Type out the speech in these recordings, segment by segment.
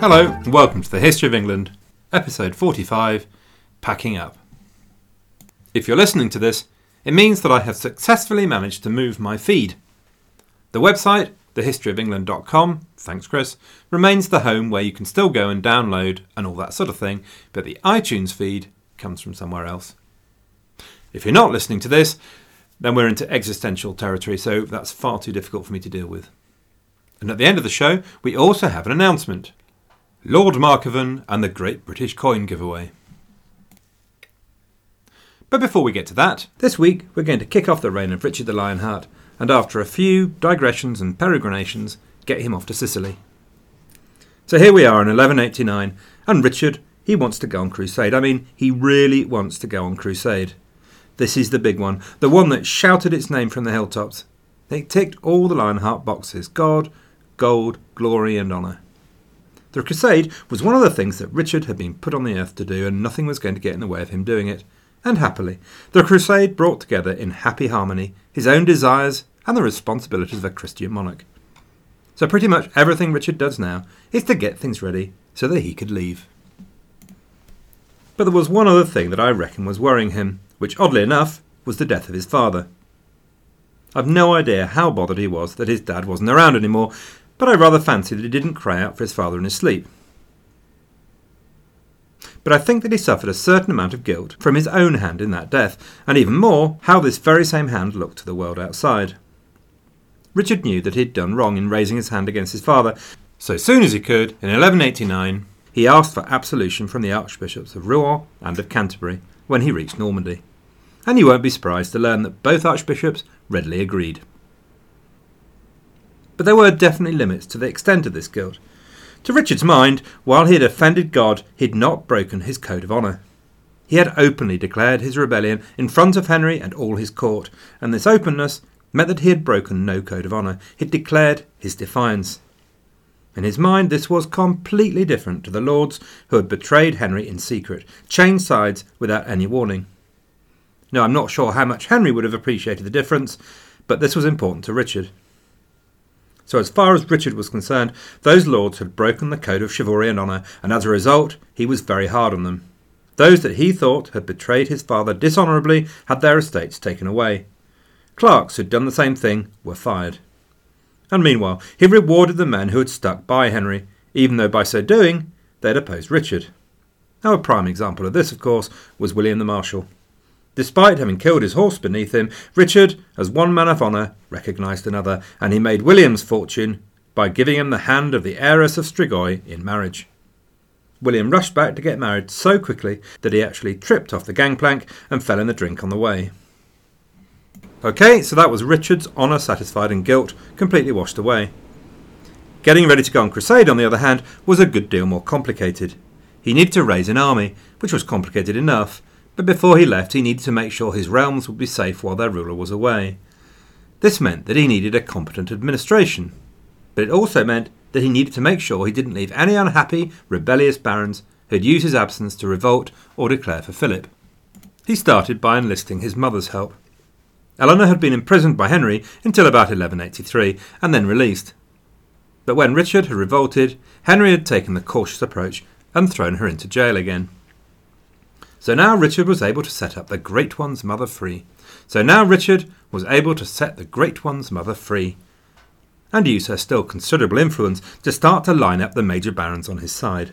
Hello, and welcome to the History of England, episode 45 Packing Up. If you're listening to this, it means that I have successfully managed to move my feed. The website, thehistoryofengland.com, thanks Chris, remains the home where you can still go and download and all that sort of thing, but the iTunes feed comes from somewhere else. If you're not listening to this, then we're into existential territory, so that's far too difficult for me to deal with. And at the end of the show, we also have an announcement Lord Markovan and the Great British Coin Giveaway. But before we get to that, this week we're going to kick off the reign of Richard the Lionheart, and after a few digressions and peregrinations, get him off to Sicily. So here we are in 1189, and Richard, he wants to go on crusade. I mean, he really wants to go on crusade. This is the big one, the one that shouted its name from the hilltops. It ticked all the Lionheart boxes God, gold, glory, and honour. The crusade was one of the things that Richard had been put on the earth to do, and nothing was going to get in the way of him doing it. And happily, the crusade brought together in happy harmony his own desires and the responsibilities of a Christian monarch. So, pretty much everything Richard does now is to get things ready so that he could leave. But there was one other thing that I reckon was worrying him, which, oddly enough, was the death of his father. I've no idea how bothered he was that his dad wasn't around anymore, but I rather fancy that he didn't cry out for his father in his sleep. But I think that he suffered a certain amount of guilt from his own hand in that death, and even more, how this very same hand looked to the world outside. Richard knew that he had done wrong in raising his hand against his father, so soon as he could, in 1189, he asked for absolution from the archbishops of Rouen and of Canterbury when he reached Normandy. And you won't be surprised to learn that both archbishops readily agreed. But there were definitely limits to the extent of this guilt. To Richard's mind, while he had offended God, he had not broken his code of honour. He had openly declared his rebellion in front of Henry and all his court, and this openness meant that he had broken no code of honour. He had declared his defiance. In his mind, this was completely different to the lords who had betrayed Henry in secret, changed sides without any warning. Now, I'm not sure how much Henry would have appreciated the difference, but this was important to Richard. So, as far as Richard was concerned, those lords had broken the code of chivalry and honour, and as a result, he was very hard on them. Those that he thought had betrayed his father dishonourably had their estates taken away. Clerks who'd done the same thing were fired. And meanwhile, he rewarded the men who had stuck by Henry, even though by so doing they had opposed Richard. Now, a prime example of this, of course, was William the Marshal. Despite having killed his horse beneath him, Richard, as one man of honour, recognised another, and he made William's fortune by giving him the hand of the heiress of Striguil in marriage. William rushed back to get married so quickly that he actually tripped off the gangplank and fell in the drink on the way. Okay, so that was Richard's honour satisfied and guilt completely washed away. Getting ready to go on crusade, on the other hand, was a good deal more complicated. He needed to raise an army, which was complicated enough, but before he left, he needed to make sure his realms would be safe while their ruler was away. This meant that he needed a competent administration, but it also meant that he needed to make sure he didn't leave any unhappy, rebellious barons who'd use his absence to revolt or declare for Philip. He started by enlisting his mother's help. Eleanor had been imprisoned by Henry until about 1183 and then released. But when Richard had revolted, Henry had taken the cautious approach and thrown her into jail again. So now Richard was able to set up the Great One's mother free. So now Richard was able to set the Great One's mother free. And use her still considerable influence to start to line up the major barons on his side.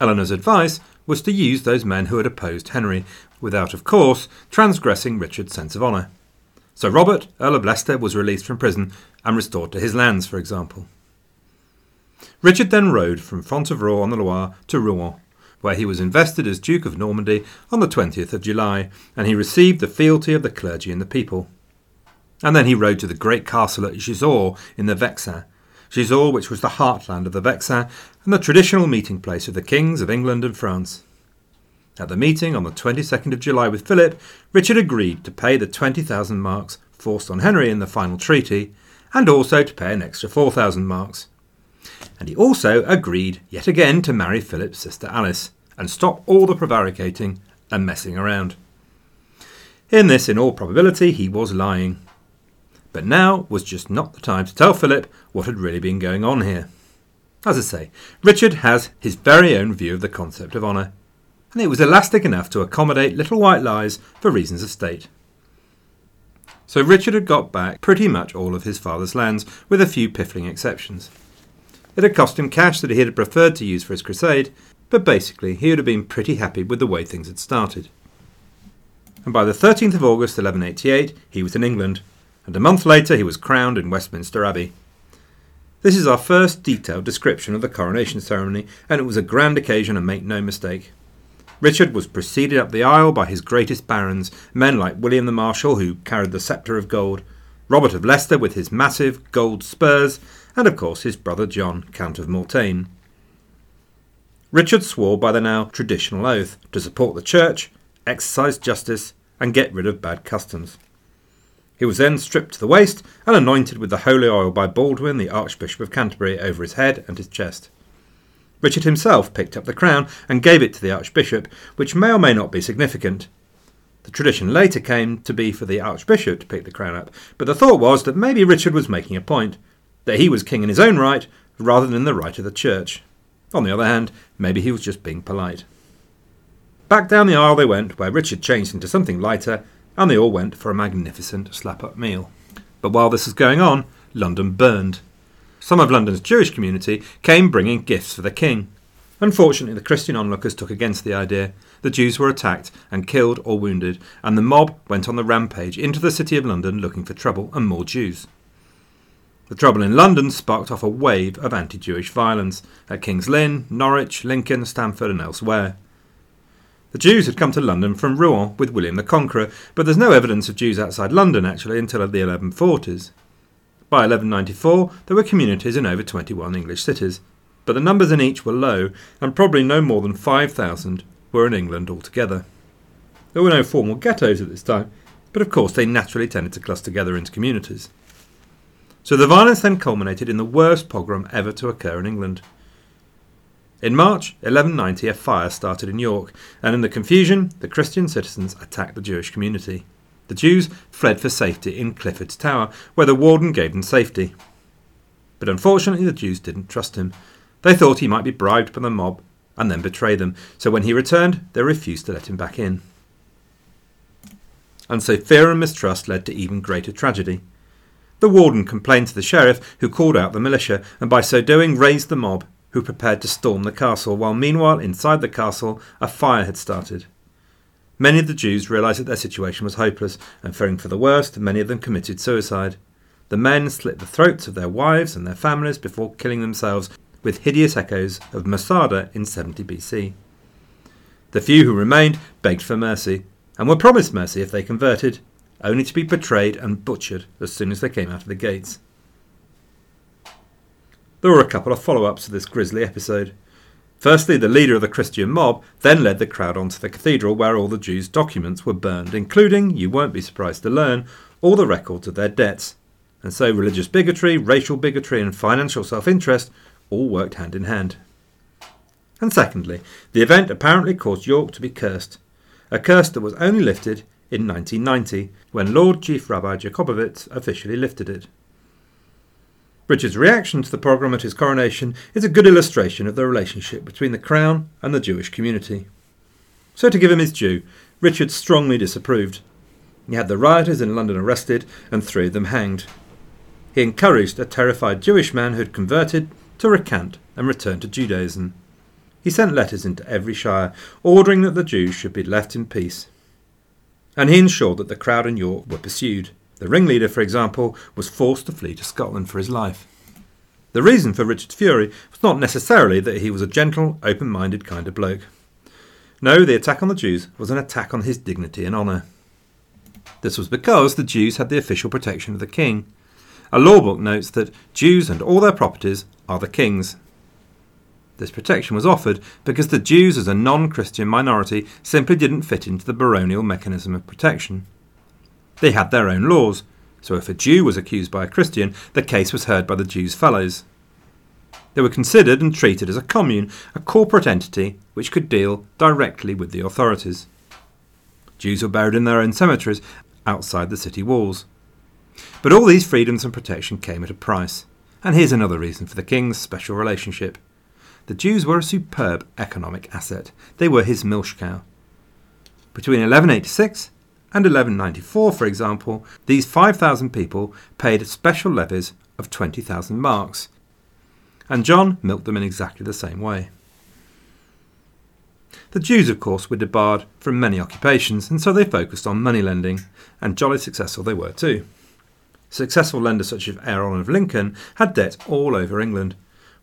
Eleanor's advice was to use those men who had opposed Henry, without, of course, transgressing Richard's sense of honour. So Robert, Earl of Leicester, was released from prison and restored to his lands, for example. Richard then rode from Fontevraud on the Loire to Rouen, where he was invested as Duke of Normandy on the 20th of July, and he received the fealty of the clergy and the people. And then he rode to the great castle at Gisors in the Vexin, Gisors which was the heartland of the Vexin and the traditional meeting place of the kings of England and France. At the meeting on the 22nd of July with Philip, Richard agreed to pay the 20,000 marks forced on Henry in the final treaty, and also to pay an extra 4,000 marks. And he also agreed yet again to marry Philip's sister Alice, and stop all the prevaricating and messing around. In this, in all probability, he was lying. But now was just not the time to tell Philip what had really been going on here. As I say, Richard has his very own view of the concept of honour, and it was elastic enough to accommodate little white lies for reasons of state. So Richard had got back pretty much all of his father's lands, with a few piffling exceptions. It had cost him cash that he had preferred to use for his crusade, but basically he would have been pretty happy with the way things had started. And by the 13th of August 1188 he was in England, and a month later he was crowned in Westminster Abbey. This is our first detailed description of the coronation ceremony, and it was a grand occasion and make no mistake. Richard was preceded up the aisle by his greatest barons, men like William the Marshal, who carried the sceptre of gold, Robert of Leicester with his massive gold spurs, and of course his brother John, Count of Mortain. Richard swore by the now traditional oath to support the church, exercise justice, and get rid of bad customs. He was then stripped to the waist and anointed with the holy oil by Baldwin, the Archbishop of Canterbury, over his head and his chest. Richard himself picked up the crown and gave it to the Archbishop, which may or may not be significant. The tradition later came to be for the Archbishop to pick the crown up, but the thought was that maybe Richard was making a point, that he was king in his own right rather than in the right of the church. On the other hand, maybe he was just being polite. Back down the aisle they went, where Richard changed into something lighter and they all went for a magnificent slap up meal. But while this was going on, London burned. Some of London's Jewish community came bringing gifts for the king. Unfortunately, the Christian onlookers took against the idea. The Jews were attacked and killed or wounded, and the mob went on the rampage into the city of London looking for trouble and more Jews. The trouble in London sparked off a wave of anti Jewish violence at King's Lynn, Norwich, Lincoln, Stamford, and elsewhere. The Jews had come to London from Rouen with William the Conqueror, but there's no evidence of Jews outside London actually until the 1140s. By 1194, there were communities in over 21 English cities, but the numbers in each were low, and probably no more than 5,000 were in England altogether. There were no formal ghettos at this time, but of course they naturally tended to cluster together into communities. So the violence then culminated in the worst pogrom ever to occur in England. In March 1190, a fire started in York, and in the confusion, the Christian citizens attacked the Jewish community. The Jews fled for safety in Clifford's Tower, where the warden gave them safety. But unfortunately, the Jews didn't trust him. They thought he might be bribed by the mob and then betray them, so when he returned, they refused to let him back in. And so fear and mistrust led to even greater tragedy. The warden complained to the sheriff, who called out the militia, and by so doing raised the mob, who prepared to storm the castle, while meanwhile inside the castle a fire had started. Many of the Jews realized that their situation was hopeless, and fearing for the worst, many of them committed suicide. The men slit the throats of their wives and their families before killing themselves, with hideous echoes of Masada in 70 BC. The few who remained begged for mercy, and were promised mercy if they converted, only to be betrayed and butchered as soon as they came out of the gates. There were a couple of follow ups to this grisly episode. Firstly, the leader of the Christian mob then led the crowd onto the cathedral where all the Jews' documents were burned, including, you won't be surprised to learn, all the records of their debts. And so religious bigotry, racial bigotry, and financial self interest all worked hand in hand. And secondly, the event apparently caused York to be cursed, a curse that was only lifted in 1990 when Lord Chief Rabbi Jakobovits officially lifted it. Richard's reaction to the pogrom at his coronation is a good illustration of the relationship between the Crown and the Jewish community. So, to give him his due, Richard strongly disapproved. He had the rioters in London arrested and three of them hanged. He encouraged a terrified Jewish man who had converted to recant and return to Judaism. He sent letters into every shire ordering that the Jews should be left in peace. And he ensured that the crowd in York were pursued. The ringleader, for example, was forced to flee to Scotland for his life. The reason for Richard's fury was not necessarily that he was a gentle, open minded kind of bloke. No, the attack on the Jews was an attack on his dignity and honour. This was because the Jews had the official protection of the king. A law book notes that Jews and all their properties are the king's. This protection was offered because the Jews, as a non Christian minority, simply didn't fit into the baronial mechanism of protection. They had their own laws, so if a Jew was accused by a Christian, the case was heard by the Jews' fellows. They were considered and treated as a commune, a corporate entity which could deal directly with the authorities. Jews were buried in their own cemeteries outside the city walls. But all these freedoms and protection came at a price, And here's another reason for the king's special relationship. The Jews were a superb economic asset. They were his milch cow. Between 1186 and 1194, for example, these 5,000 people paid special levies of 20,000 marks, and John milked them in exactly the same way. The Jews, of course, were debarred from many occupations, and so they focused on money lending, and jolly successful they were too. Successful lenders such as Aaron of Lincoln had debt all over England,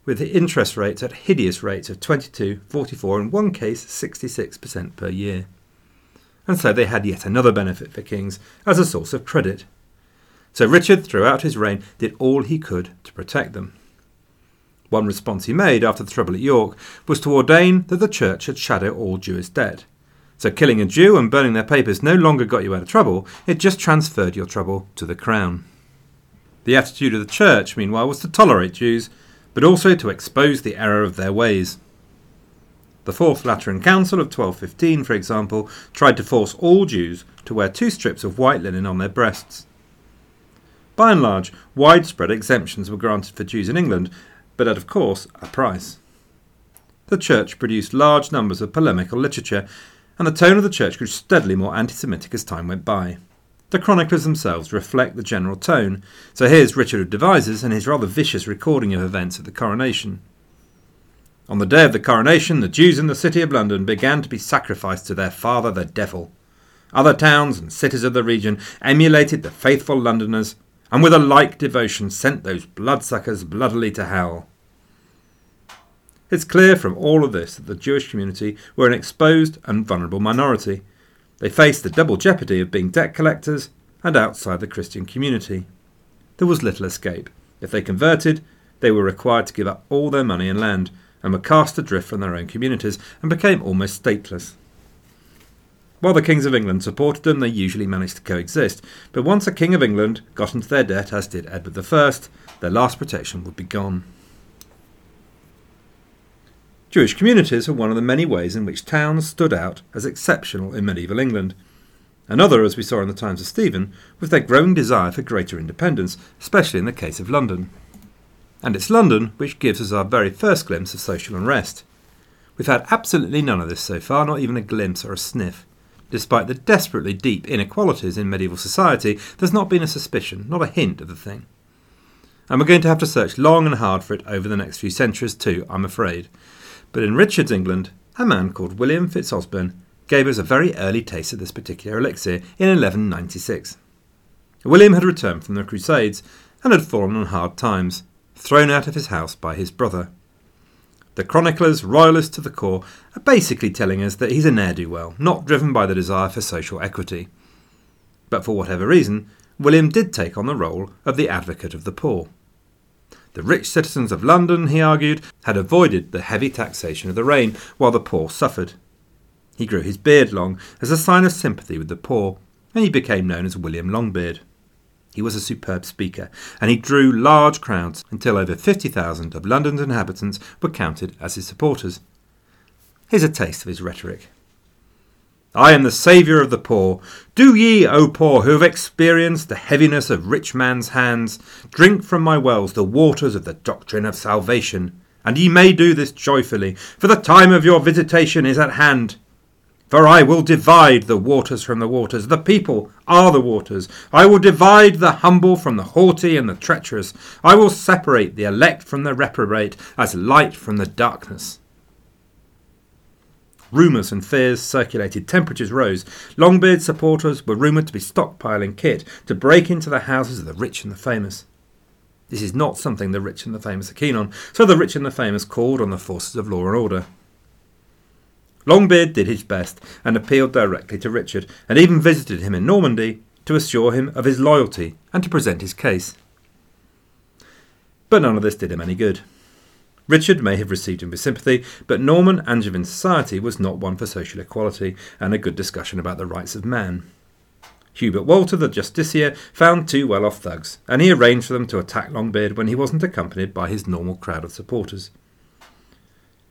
with the interest rates at hideous rates of 22, 44, in one case 66% per year and so they had yet another benefit for kings as a source of credit. So Richard, throughout his reign, did all he could to protect them. One response he made after the trouble at York was to ordain that the church should shadow all Jewish debt. So killing a Jew and burning their papers no longer got you out of trouble, it just transferred your trouble to the crown. The attitude of the church, meanwhile, was to tolerate Jews, but also to expose the error of their ways. The Fourth Lateran Council of 1215, for example, tried to force all Jews to wear two strips of white linen on their breasts. By and large, widespread exemptions were granted for Jews in England, but at, of course, a price. The Church produced large numbers of polemical literature, and the tone of the Church grew steadily more anti Semitic as time went by. The chroniclers themselves reflect the general tone, so here's Richard of Devizes and his rather vicious recording of events at the coronation. On the day of the coronation, the Jews in the city of London began to be sacrificed to their father, the devil. Other towns and cities of the region emulated the faithful Londoners, and with a like devotion sent those bloodsuckers bloodily to hell. It's clear from all of this that the Jewish community were an exposed and vulnerable minority. They faced the double jeopardy of being debt collectors and outside the Christian community. There was little escape. If they converted, they were required to give up all their money and land, and were cast adrift from their own communities and became almost stateless. While the kings of England supported them, they usually managed to coexist, but once a king of England got into their debt, as did Edward I, their last protection would be gone. Jewish communities are one of the many ways in which towns stood out as exceptional in medieval England. Another, as we saw in the times of Stephen, was their growing desire for greater independence, especially in the case of London. And it's London which gives us our very first glimpse of social unrest. We've had absolutely none of this so far, not even a glimpse or a sniff. Despite the desperately deep inequalities in medieval society, there's not been a suspicion, not a hint of the thing. And we're going to have to search long and hard for it over the next few centuries too, I'm afraid. But in Richard's England, a man called William Fitzosborne gave us a very early taste of this particular elixir in 1196. William had returned from the Crusades and had fallen on hard times, thrown out of his house by his brother. The chroniclers, royalists to the core, are basically telling us that he's a ne'er do well, not driven by the desire for social equity. But for whatever reason, William did take on the role of the advocate of the poor. The rich citizens of London, he argued, had avoided the heavy taxation of the reign, while the poor suffered. He grew his beard long as a sign of sympathy with the poor, and he became known as William Longbeard. He was a superb speaker, and he drew large crowds until over 50,000 of London's inhabitants were counted as his supporters. Here's a taste of his rhetoric. I am the saviour of the poor. Do ye, O poor, who have experienced the heaviness of rich man's hands, drink from my wells the waters of the doctrine of salvation. And ye may do this joyfully, for the time of your visitation is at hand. For I will divide the waters from the waters. The people are the waters. I will divide the humble from the haughty and the treacherous. I will separate the elect from the reprobate, as light from the darkness. Rumours and fears circulated, temperatures rose. Longbeard's supporters were rumoured to be stockpiling kit to break into the houses of the rich and the famous. This is not something the rich and the famous are keen on, so the rich and the famous called on the forces of law and order. Longbeard did his best and appealed directly to Richard, and even visited him in Normandy to assure him of his loyalty and to present his case. But none of this did him any good. Richard may have received him with sympathy, but Norman Angevin society was not one for social equality and a good discussion about the rights of man. Hubert Walter, the justiciar, found two well off thugs, and he arranged for them to attack Longbeard when he wasn't accompanied by his normal crowd of supporters.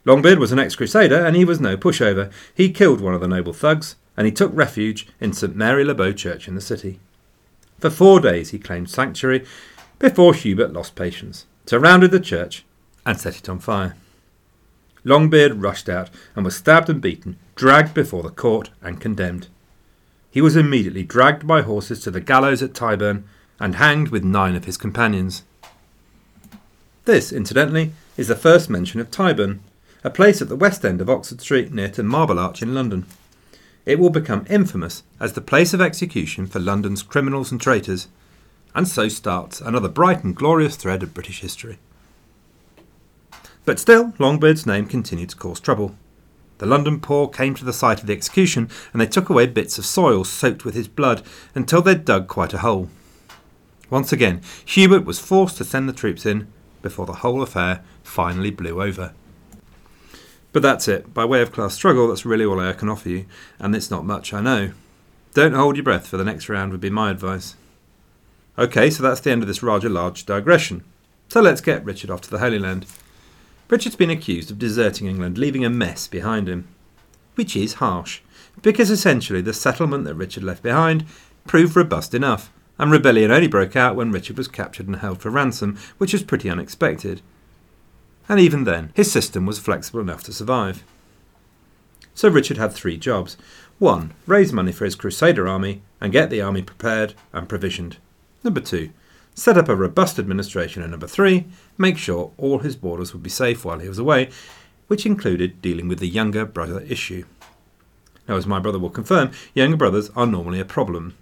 Longbeard was an ex Crusader, and he was no pushover. He killed one of the noble thugs, and he took refuge in St Mary le Bow Church in the city. For four days he claimed sanctuary before Hubert lost patience. surrounded the church, and set it on fire. Longbeard rushed out and was stabbed and beaten, dragged before the court, and condemned. He was immediately dragged by horses to the gallows at Tyburn and hanged with nine of his companions. This, incidentally, is the first mention of Tyburn, a place at the west end of Oxford Street near to Marble Arch in London. It will become infamous as the place of execution for London's criminals and traitors, and so starts another bright and glorious thread of British history. But still, Longbeard's name continued to cause trouble. The London poor came to the site of the execution and they took away bits of soil soaked with his blood until they'd dug quite a hole. Once again, Hubert was forced to send the troops in before the whole affair finally blew over. But that's it. By way of class struggle, that's really all I can offer you, and it's not much, I know. Don't hold your breath for the next round, would be my advice. Okay, so that's the end of this rather large digression. So let's get Richard off to the Holy Land. Richard's been accused of deserting England, leaving a mess behind him. Which is harsh, because essentially the settlement that Richard left behind proved robust enough, and rebellion only broke out when Richard was captured and held for ransom, which was pretty unexpected. And even then, his system was flexible enough to survive. So Richard had three jobs. One, raise money for his Crusader army and get the army prepared and provisioned. Number two, set up a robust administration. And number three, make sure all his borders would be safe while he was away, which included dealing with the younger brother issue. Now, as my brother will confirm, younger brothers are normally a problem.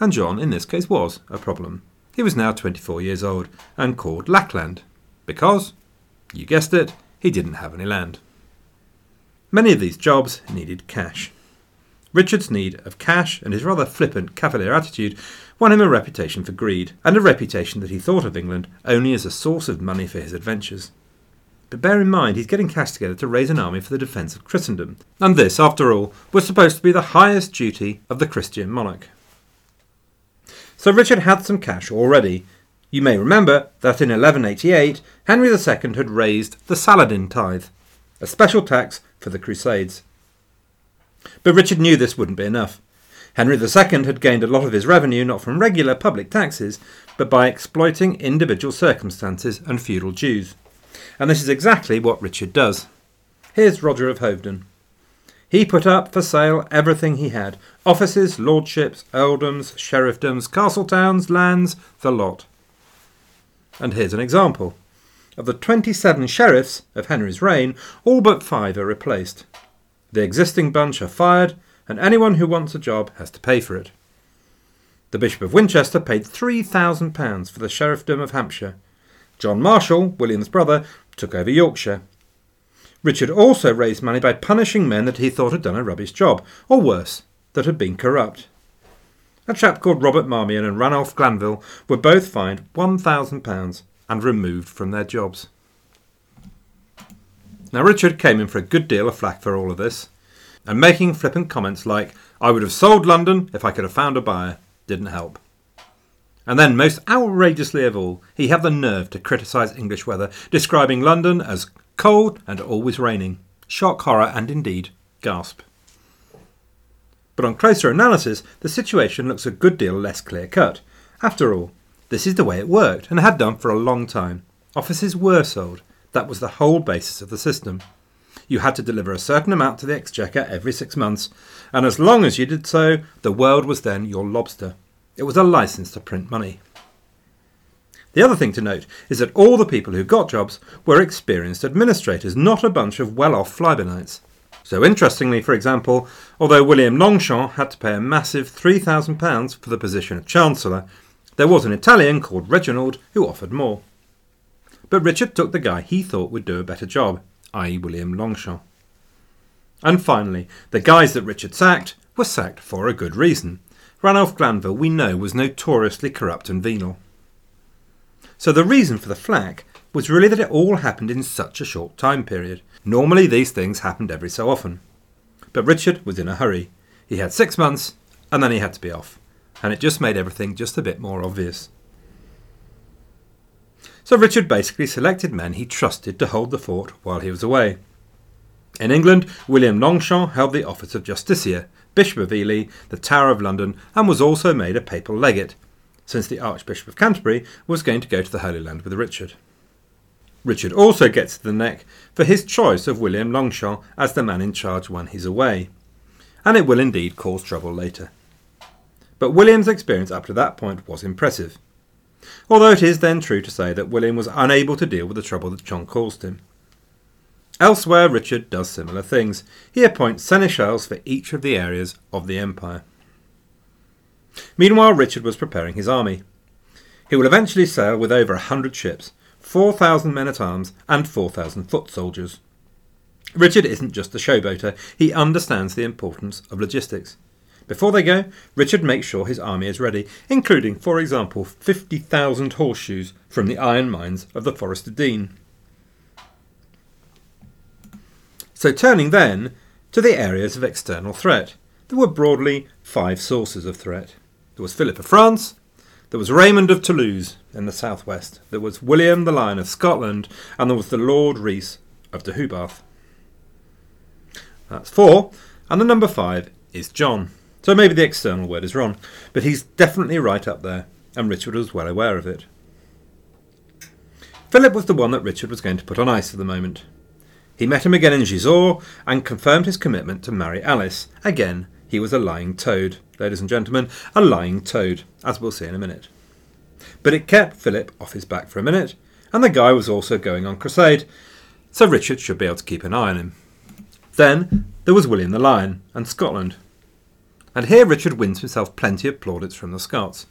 And John, in this case, was a problem. He was now 24 years old and called Lackland, because, you guessed it, he didn't have any land. Many of these jobs needed cash. Richard's need of cash and his rather flippant cavalier attitude won him a reputation for greed, and a reputation that he thought of England only as a source of money for his adventures. But bear in mind, he's getting cash together to raise an army for the defence of Christendom, and this, after all, was supposed to be the highest duty of the Christian monarch. So Richard had some cash already. You may remember that in 1188 Henry II had raised the Saladin tithe, a special tax for the Crusades. But Richard knew this wouldn't be enough. Henry II had gained a lot of his revenue not from regular public taxes, but by exploiting individual circumstances and feudal dues. And this is exactly what Richard does. Here's Roger of Hoveden. He put up for sale everything he had offices, lordships, earldoms, sheriffdoms, castle towns, lands, the lot. And here's an example. Of the 27 sheriffs of Henry's reign, all but five are replaced. The existing bunch are fired, and anyone who wants a job has to pay for it. The Bishop of Winchester paid £3,000 for the sheriffdom of Hampshire. John Marshall, William's brother, took over Yorkshire. Richard also raised money by punishing men that he thought had done a rubbish job, or worse, that had been corrupt. A chap called Robert Marmion and Ranulph Glanville were both fined £1,000 and removed from their jobs. Now, Richard came in for a good deal of flack for all of this and making flippant comments like, I would have sold London if I could have found a buyer, didn't help. And then, most outrageously of all, he had the nerve to criticise English weather, describing London as cold and always raining. Shock, horror, and indeed, gasp. But on closer analysis, the situation looks a good deal less clear cut. After all, this is the way it worked, and had done for a long time. Offices were sold. That was the whole basis of the system you had to deliver a certain amount to the Exchequer every six months, and as long as you did so, the world was then your lobster. It was a license to print money. The other thing to note is that all the people who got jobs were experienced administrators, not a bunch of well off flybenites. So, interestingly, for example, although William Longchamp had to pay a massive £3,000 for the position of Chancellor, there was an Italian called Reginald who offered more. But Richard took the guy he thought would do a better job i.e., William Longchamp. And finally, the guys that Richard sacked were sacked for a good reason. Ranulph Glanville, we know, was notoriously corrupt and venal. So the reason for the flack was really that it all happened in such a short time period. Normally, these things happened every so often. But Richard was in a hurry. He had six months, and then he had to be off. And it just made everything just a bit more obvious. So Richard basically selected men he trusted to hold the fort while he was away. In England, William Longchamp held the office of Justiciar, Bishop of Ely, the Tower of London, and was also made a papal legate, since the Archbishop of Canterbury was going to go to the Holy Land with Richard. Richard also gets the neck for his choice of William Longchamp as the man in charge when he's away, and it will indeed cause trouble later. But William's experience up to that point was impressive, although it is then true to say that William was unable to deal with the trouble that John caused him. Elsewhere, Richard does similar things. He appoints seneschals for each of the areas of the empire. Meanwhile, Richard was preparing his army. He will eventually sail with over a hundred ships, 4,000 men at arms, and 4,000 foot soldiers. Richard isn't just a showboater, he understands the importance of logistics. Before they go, Richard makes sure his army is ready, including, for example, 50,000 horseshoes from the iron mines of the Forest of Dean. So, turning then to the areas of external threat, there were broadly five sources of threat. There was Philip of France, there was Raymond of Toulouse in the southwest. There was William the Lion of Scotland, and there was the Lord Rhys of Deheubarth. That's four, and the number five is John. So maybe the external word is wrong, but he's definitely right up there, and Richard was well aware of it. Philip was the one that Richard was going to put on ice for the moment. He met him again in Gisors and confirmed his commitment to marry Alice. Again, he was a lying toad, ladies and gentlemen, a lying toad, as we'll see in a minute. But it kept Philip off his back for a minute, and the guy was also going on crusade, so Richard should be able to keep an eye on him. Then there was William the Lion and Scotland. And here Richard wins himself plenty of plaudits from the Scots.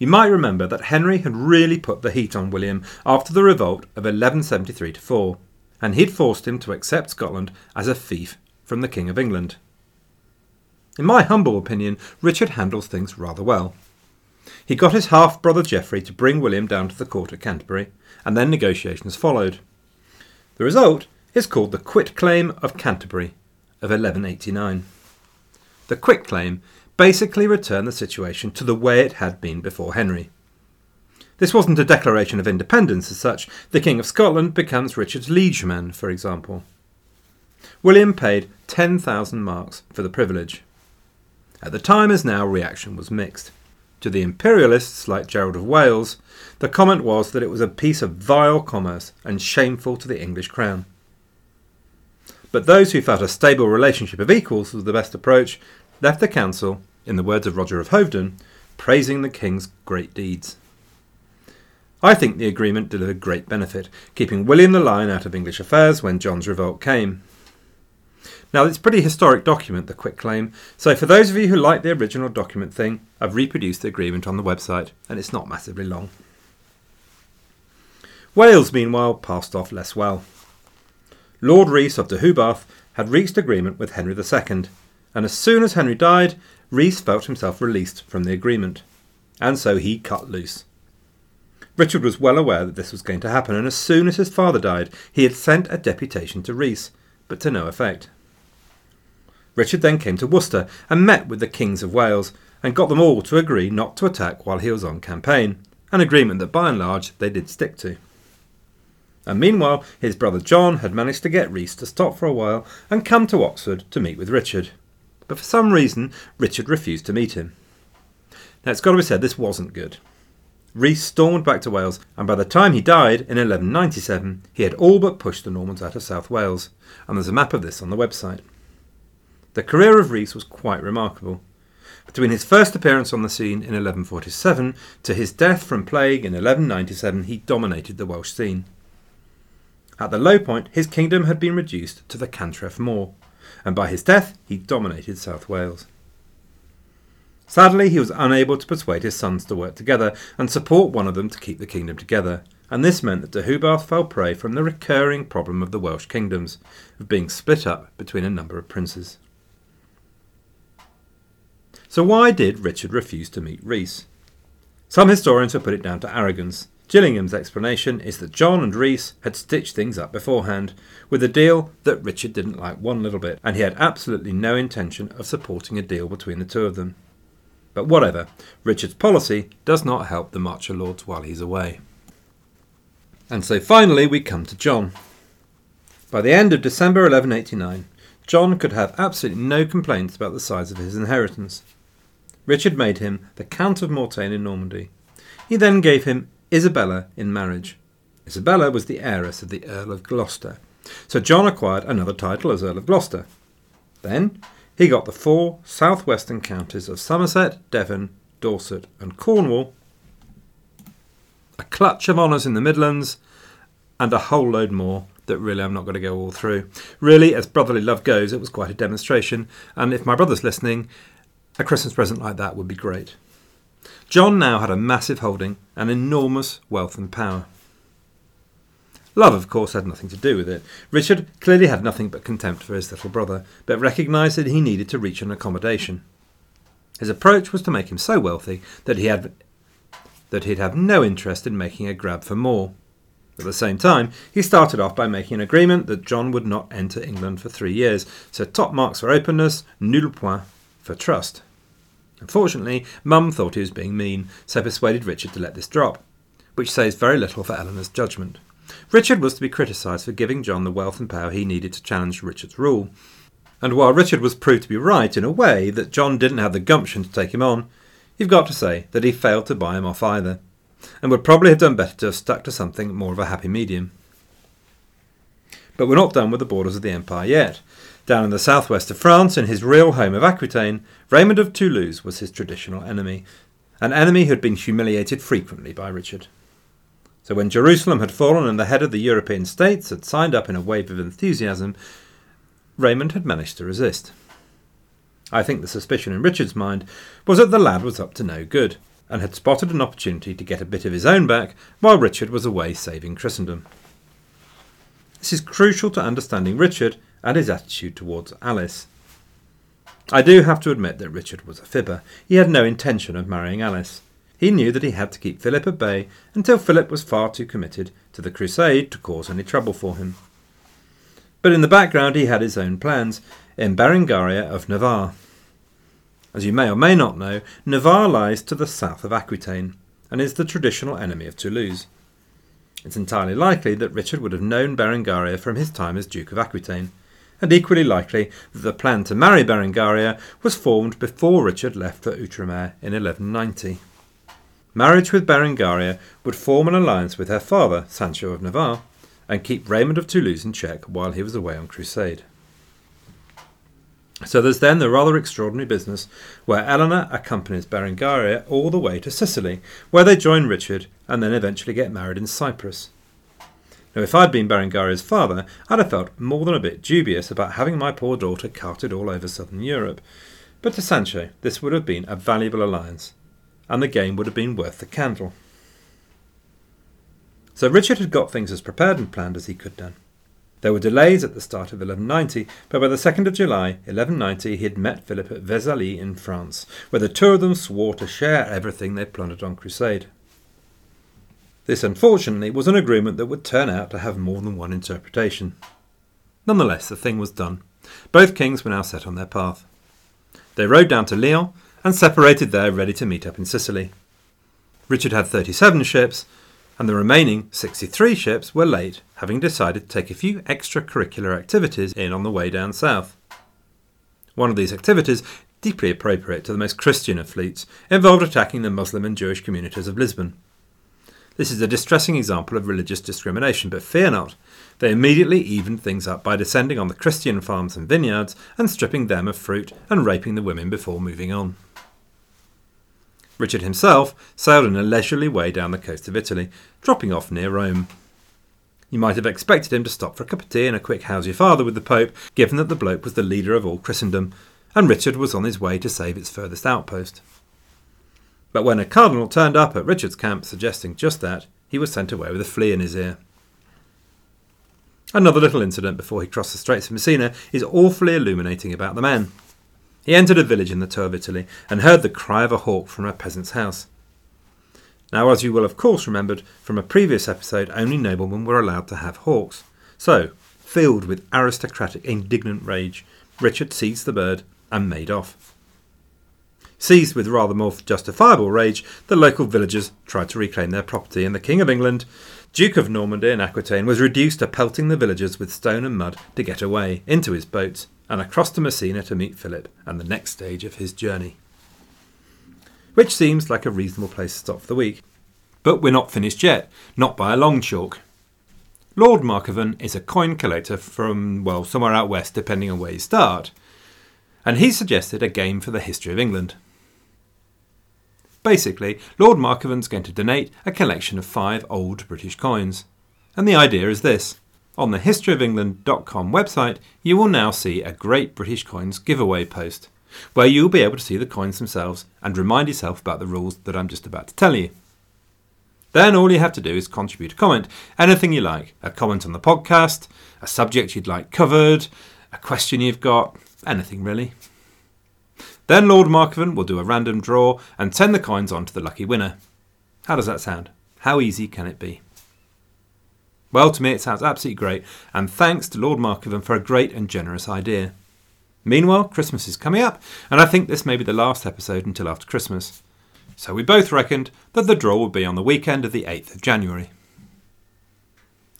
You might remember that Henry had really put the heat on William after the revolt of 1173 4, and he'd forced him to accept Scotland as a fief from the King of England. In my humble opinion, Richard handles things rather well. He got his half brother Geoffrey to bring William down to the court at Canterbury, and then negotiations followed. The result is called the Quit Claim of Canterbury of 1189. The Quit Claim basically returned the situation to the way it had been before Henry. This wasn't a declaration of independence as such. The King of Scotland becomes Richard's liegeman, for example. William paid 10,000 marks for the privilege. At the time as now, reaction was mixed. To the imperialists, like Gerald of Wales, the comment was that it was a piece of vile commerce and shameful to the English crown. But those who felt a stable relationship of equals was the best approach left the council, in the words of Roger of Hoveden, praising the king's great deeds. I think the agreement delivered great benefit, keeping William the Lion out of English affairs when John's revolt came. Now, it's a pretty historic document, the Quit Claim, so for those of you who like the original document thing, I've reproduced the agreement on the website, and it's not massively long. Wales, meanwhile, passed off less well. Lord Rhys of de Deheubarth had reached agreement with Henry II, and as soon as Henry died, Rhys felt himself released from the agreement, and so he cut loose. Richard was well aware that this was going to happen, and as soon as his father died, he had sent a deputation to Rhys, but to no effect. Richard then came to Worcester and met with the kings of Wales and got them all to agree not to attack while he was on campaign, an agreement that by and large they did stick to. And meanwhile, his brother John had managed to get Rhys to stop for a while and come to Oxford to meet with Richard. But for some reason, Richard refused to meet him. Now, it's got to be said, this wasn't good. Rhys stormed back to Wales, and by the time he died in 1197, he had all but pushed the Normans out of South Wales, and there's a map of this on the website. The career of Rhys was quite remarkable. Between his first appearance on the scene in 1147 to his death from plague in 1197, he dominated the Welsh scene. At the low point, his kingdom had been reduced to the Cantref Mawr, and by his death, he dominated South Wales. Sadly, he was unable to persuade his sons to work together and support one of them to keep the kingdom together, and this meant that de Deheubarth fell prey from the recurring problem of the Welsh kingdoms, of being split up between a number of princes. So why did Richard refuse to meet Rhys? Some historians have put it down to arrogance. Gillingham's explanation is that John and Rhys had stitched things up beforehand, with a deal that Richard didn't like one little bit, and he had absolutely no intention of supporting a deal between the two of them. But whatever, Richard's policy does not help the Marcher Lords while he's away. And so finally we come to John. By the end of December 1189, John could have absolutely no complaints about the size of his inheritance. Richard made him the Count of Mortain in Normandy. He then gave him Isabella in marriage. Isabella was the heiress of the Earl of Gloucester, so John acquired another title as Earl of Gloucester. Then he got the four southwestern counties of Somerset, Devon, Dorset, and Cornwall, a clutch of honours in the Midlands, and a whole load more that really I'm not going to go all through. Really, as brotherly love goes, it was quite a demonstration, and if my brother's listening, a Christmas present like that would be great. John now had a massive holding and enormous wealth and power. Love, of course, had nothing to do with it. Richard clearly had nothing but contempt for his little brother, but recognised that he needed to reach an accommodation. His approach was to make him so wealthy that he had that he'd have no interest in making a grab for more. At the same time, he started off by making an agreement that John would not enter England for three years, so top marks for openness, nul point for trust. Unfortunately, Mum thought he was being mean, so persuaded Richard to let this drop, which says very little for Eleanor's judgment. Richard was to be criticised for giving John the wealth and power he needed to challenge Richard's rule. And while Richard was proved to be right in a way that John didn't have the gumption to take him on, you've got to say that he failed to buy him off either and would probably have done better to have stuck to something more of a happy medium. But we're not done with the borders of the empire yet. Down in the southwest of France, in his real home of Aquitaine, Raymond of Toulouse was his traditional enemy, an enemy who had been humiliated frequently by Richard. So when Jerusalem had fallen and the head of the European states had signed up in a wave of enthusiasm, Raymond had managed to resist. I think the suspicion in Richard's mind was that the lad was up to no good and had spotted an opportunity to get a bit of his own back while Richard was away saving Christendom. This is crucial to understanding Richard and his attitude towards Alice. I do have to admit that Richard was a fibber. He had no intention of marrying Alice. He knew that he had to keep Philip at bay until Philip was far too committed to the crusade to cause any trouble for him. But in the background he had his own plans in Berengaria of Navarre. As you may or may not know, Navarre lies to the south of Aquitaine and is the traditional enemy of Toulouse. It's entirely likely that Richard would have known Berengaria from his time as Duke of Aquitaine, and equally likely that the plan to marry Berengaria was formed before Richard left for Outremer in 1190. Marriage with Berengaria would form an alliance with her father, Sancho of Navarre, and keep Raymond of Toulouse in check while he was away on crusade. So there's then the rather extraordinary business where Eleanor accompanies Berengaria all the way to Sicily, where they join Richard and then eventually get married in Cyprus. Now, if I'd been Berengaria's father, I'd have felt more than a bit dubious about having my poor daughter carted all over southern Europe. But to Sancho, this would have been a valuable alliance, and the game would have been worth the candle. So Richard had got things as prepared and planned as he could done. There were delays at the start of 1190, but by the 2nd of July 1190 he had met Philip at Vézelay in France, where the two of them swore to share everything they plundered on crusade. This unfortunately was an agreement that would turn out to have more than one interpretation. Nonetheless, the thing was done. Both kings were now set on their path. They rode down to Lyon and separated there ready to meet up in Sicily. Richard had 37 ships, and the remaining 63 ships were late, having decided to take a few extracurricular activities in on the way down south. One of these activities, deeply appropriate to the most Christian of fleets, involved attacking the Muslim and Jewish communities of Lisbon. This is a distressing example of religious discrimination, but fear not. They immediately evened things up by descending on the Christian farms and vineyards and stripping them of fruit and raping the women before moving on. Richard himself sailed in a leisurely way down the coast of Italy, dropping off near Rome. You might have expected him to stop for a cup of tea and a quick how's your father with the Pope, given that the bloke was the leader of all Christendom, and Richard was on his way to save its furthest outpost. But when a cardinal turned up at Richard's camp suggesting just that, he was sent away with a flea in his ear. Another little incident before he crossed the Straits of Messina is awfully illuminating about the man. He entered a village in the toe of Italy and heard the cry of a hawk from a peasant's house. Now, as you will of course remembered from a previous episode, only noblemen were allowed to have hawks. So, filled with aristocratic indignant rage, Richard seized the bird and made off. Seized with rather more justifiable rage, the local villagers tried to reclaim their property, and the King of England, Duke of Normandy and Aquitaine, was reduced to pelting the villagers with stone and mud to get away into his boats and across to Messina to meet Philip and the next stage of his journey. Which seems like a reasonable place to stop for the week. But we're not finished yet, not by a long chalk. Lord Markovan is a coin collector from, well, somewhere out west, depending on where you start. And he suggested a game for the history of England. Basically, Lord Markovan's going to donate a collection of five old British coins. And the idea is this. On the historyofengland.com website, you will now see a Great British Coins giveaway post, where you'll be able to see the coins themselves and remind yourself about the rules that I'm just about to tell you. Then all you have to do is contribute a comment, anything you like. A comment on the podcast, a subject you'd like covered, a question you've got, anything really. Then Lord Markovan will do a random draw and send the coins on to the lucky winner. How does that sound? How easy can it be? Well, to me, it sounds absolutely great, and thanks to Lord Markovan for a great and generous idea. Meanwhile, Christmas is coming up, and I think this may be the last episode until after Christmas. So we both reckoned that the draw would be on the weekend of the 8th of January.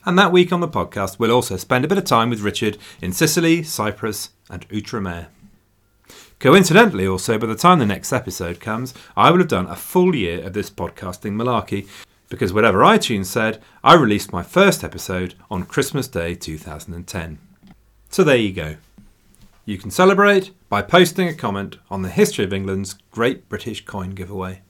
And that week on the podcast, we'll also spend a bit of time with Richard in Sicily, Cyprus, and Outremer. Coincidentally, also, by the time the next episode comes, I will have done a full year of this podcasting malarkey, because whatever iTunes said, I released my first episode on Christmas Day 2010. So there you go. You can celebrate by posting a comment on the history of England's Great British Coin giveaway.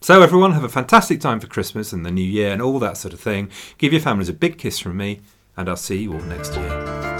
So, everyone, have a fantastic time for Christmas and the New Year and all that sort of thing. Give your families a big kiss from me, and I'll see you all next year.